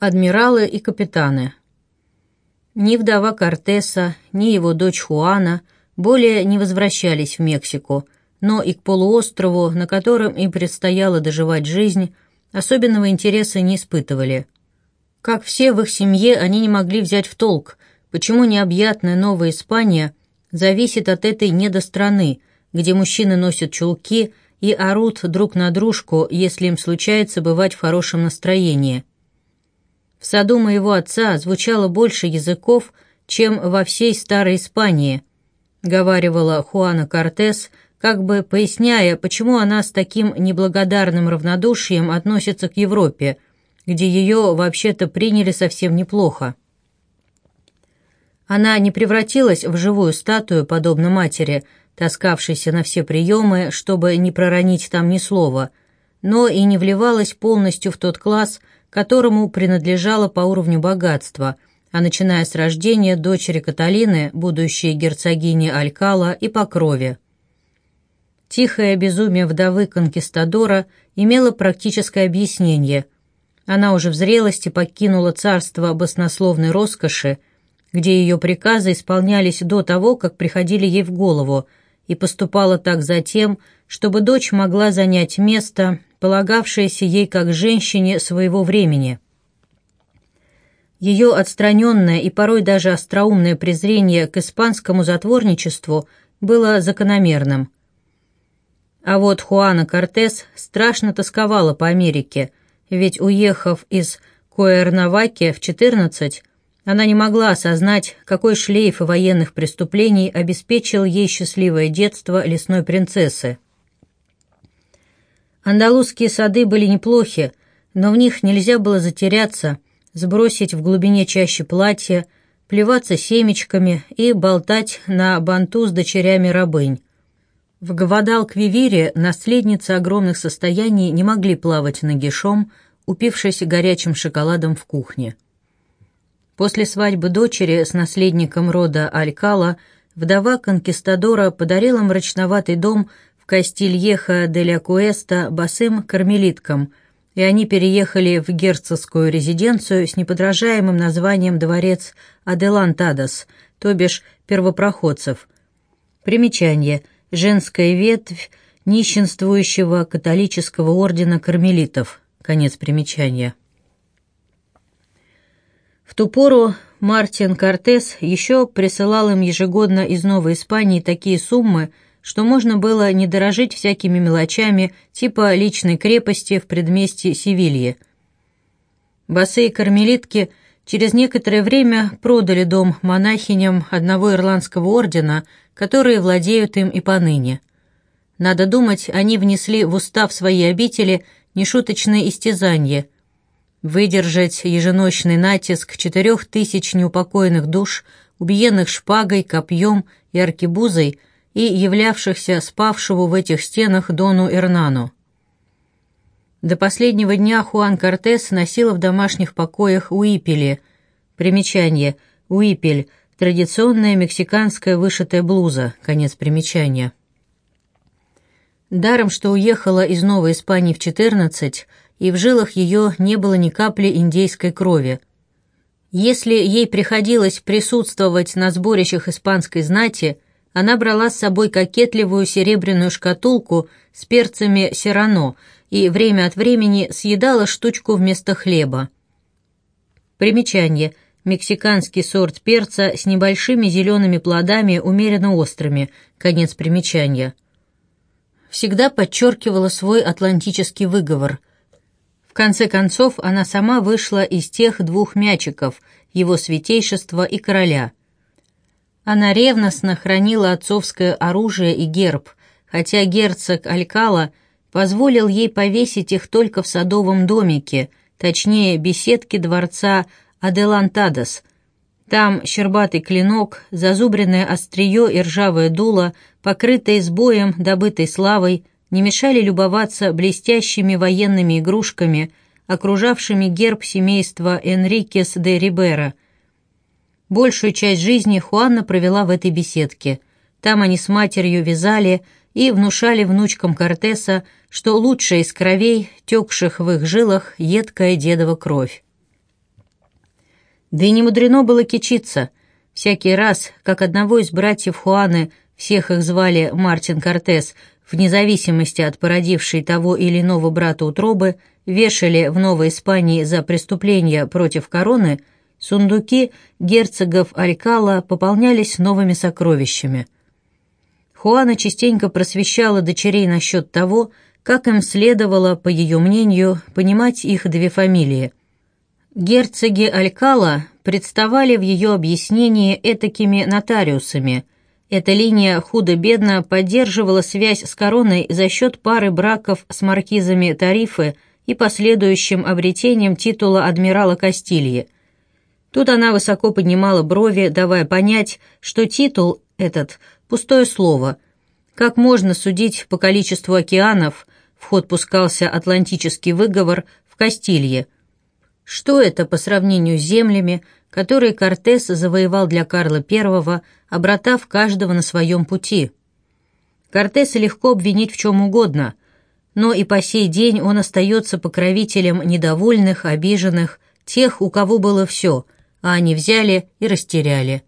Адмиралы и капитаны. Ни вдова Кортеса, ни его дочь Хуана более не возвращались в Мексику, но и к полуострову, на котором им предстояло доживать жизнь, особенного интереса не испытывали. Как все в их семье, они не могли взять в толк, почему необъятная Новая Испания зависит от этой недостраны, где мужчины носят чулки и орут друг на дружку, если им случается бывать в хорошем настроении. В саду моего отца звучало больше языков, чем во всей Старой Испании, говаривала Хуана Кортес, как бы поясняя, почему она с таким неблагодарным равнодушием относится к Европе, где ее вообще-то приняли совсем неплохо. Она не превратилась в живую статую, подобно матери, таскавшейся на все приемы, чтобы не проронить там ни слова, но и не вливалась полностью в тот класс, которому принадлежало по уровню богатства, а начиная с рождения дочери Каталины, будущей герцогини Алькала и по крови. Тихое безумие вдовы конкистадора имело практическое объяснение. Она уже в зрелости покинула царство баснословной роскоши, где ее приказы исполнялись до того, как приходили ей в голову, и поступала так затем, чтобы дочь могла занять место, полагавшееся ей как женщине своего времени. Ее отстраненное и порой даже остроумное презрение к испанскому затворничеству было закономерным. А вот Хуана Кортес страшно тосковала по Америке, ведь, уехав из Куэрнаваки в 14, она не могла осознать, какой шлейф военных преступлений обеспечил ей счастливое детство лесной принцессы. Андалузские сады были неплохи, но в них нельзя было затеряться, сбросить в глубине чаще платья, плеваться семечками и болтать на банту с дочерями рабынь. В Гвадалквивире наследницы огромных состояний не могли плавать нагишом, упившись горячим шоколадом в кухне. После свадьбы дочери с наследником рода Алькала вдова конкистадора подарила мрачноватый дом Кастильеха де ля Куэста босым кармелиткам, и они переехали в герцогскую резиденцию с неподражаемым названием «Дворец Аделантадос», то бишь первопроходцев. Примечание. Женская ветвь нищенствующего католического ордена кармелитов. Конец примечания. В ту пору Мартин Кортес еще присылал им ежегодно из Новой Испании такие суммы – что можно было не дорожить всякими мелочами типа личной крепости в предместье Севильи. Босые кармелитки через некоторое время продали дом монахиням одного ирландского ордена, которые владеют им и поныне. Надо думать, они внесли в устав своей обители нешуточное истязание – выдержать еженочный натиск четырех тысяч неупокоенных душ, убиенных шпагой, копьем и аркебузой – и являвшихся спавшего в этих стенах Дону Эрнану. До последнего дня Хуан Кортес носила в домашних покоях уипели. Примечание. Уипель – традиционная мексиканская вышитая блуза. Конец примечания. Даром, что уехала из Новой Испании в 14, и в жилах ее не было ни капли индейской крови. Если ей приходилось присутствовать на сборищах испанской знати – она брала с собой кокетливую серебряную шкатулку с перцами серано и время от времени съедала штучку вместо хлеба. Примечание. Мексиканский сорт перца с небольшими зелеными плодами, умеренно острыми. Конец примечания. Всегда подчеркивала свой атлантический выговор. В конце концов, она сама вышла из тех двух мячиков, его святейшества и короля – она ревностно хранила отцовское оружие и герб, хотя герцог Алькала позволил ей повесить их только в садовом домике, точнее, беседке дворца Аделантадос. Там щербатый клинок, зазубренное острие и ржавое дуло, покрытые сбоем, добытой славой, не мешали любоваться блестящими военными игрушками, окружавшими герб семейства Энрикес де Рибера – Большую часть жизни Хуанна провела в этой беседке. Там они с матерью вязали и внушали внучкам Кортеса, что лучшая из кровей, текших в их жилах, едкая дедова кровь. Да и не мудрено было кичиться. Всякий раз, как одного из братьев Хуаны, всех их звали Мартин Кортес, вне зависимости от породившей того или иного брата утробы, вешали в Новой Испании за преступления против короны, сундуки герцогов Алькала пополнялись новыми сокровищами. Хуана частенько просвещала дочерей насчет того, как им следовало, по ее мнению, понимать их две фамилии. Герцоги Алькала представали в ее объяснении этакими нотариусами. Эта линия худо-бедно поддерживала связь с короной за счет пары браков с маркизами Тарифы и последующим обретением титула адмирала Кастильи. Тут она высоко поднимала брови, давая понять, что титул этот – пустое слово. Как можно судить по количеству океанов, в ход пускался атлантический выговор в Кастилье – что это по сравнению с землями, которые Кортес завоевал для Карла I, обратав каждого на своем пути? Кортеса легко обвинить в чем угодно, но и по сей день он остается покровителем недовольных, обиженных, тех, у кого было все, а они взяли и растеряли.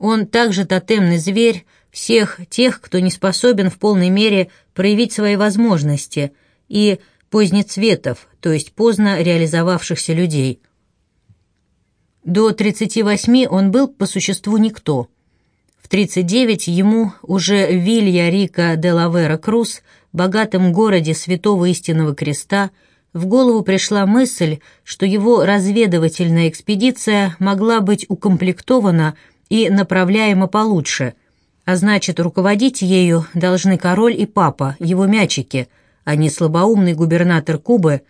Он также тотемный зверь всех тех, кто не способен в полной мере проявить свои возможности и позднецветов, то есть поздно реализовавшихся людей. До 38 он был по существу никто. В 39 ему уже в Вилья-Рика де Лавера Круз, богатом городе Святого Истинного Креста, в голову пришла мысль, что его разведывательная экспедиция могла быть укомплектована и направляема получше, а значит, руководить ею должны король и папа, его мячики – а не слабоумный губернатор Кубы,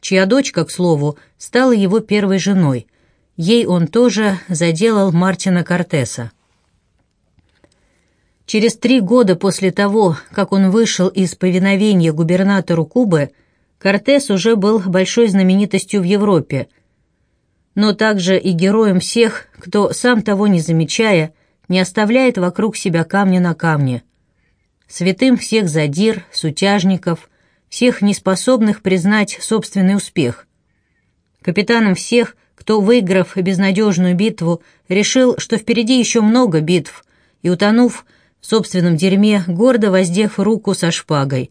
чья дочка, к слову, стала его первой женой. Ей он тоже заделал Мартина Кортеса. Через три года после того, как он вышел из повиновения губернатору Кубы, Кортес уже был большой знаменитостью в Европе, но также и героем всех, кто, сам того не замечая, не оставляет вокруг себя камня на камне. Святым всех задир, сутяжников, всех неспособных признать собственный успех. Капитаном всех, кто, выиграв безнадежную битву, решил, что впереди еще много битв, и, утонув в собственном дерьме, гордо воздев руку со шпагой.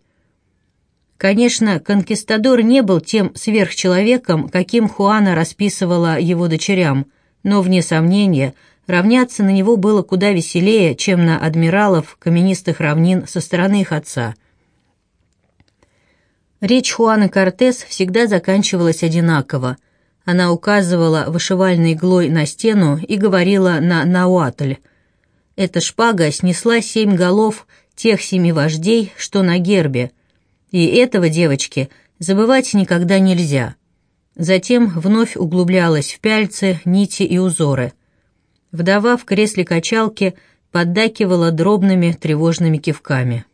Конечно, конкистадор не был тем сверхчеловеком, каким Хуана расписывала его дочерям, но, вне сомнения, равняться на него было куда веселее, чем на адмиралов каменистых равнин со стороны их отца – Речь Хуаны Кортес всегда заканчивалась одинаково. Она указывала вышивальной иглой на стену и говорила на науатль. Эта шпага снесла семь голов тех семи вождей, что на гербе. И этого, девочки, забывать никогда нельзя. Затем вновь углублялась в пяльцы, нити и узоры. Вдова в кресле качалки поддакивала дробными тревожными кивками.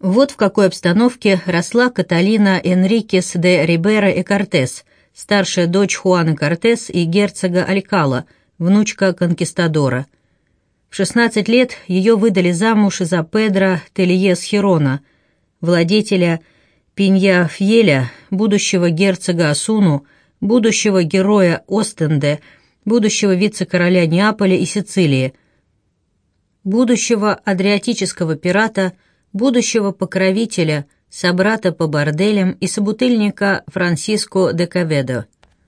Вот в какой обстановке росла Каталина Энрикес де Рибера и Кортес, старшая дочь Хуана Кортес и герцога Алькала, внучка конкистадора. В 16 лет ее выдали замуж за Педро Тельес Хирона, владетеля Пинья-Фьеля, будущего герцога Асуну, будущего героя Остенде, будущего вице-короля Неаполя и Сицилии, будущего адриатического пирата – будущего покровителя, собрата по борделям и собутыльника Франсиско де Каведо –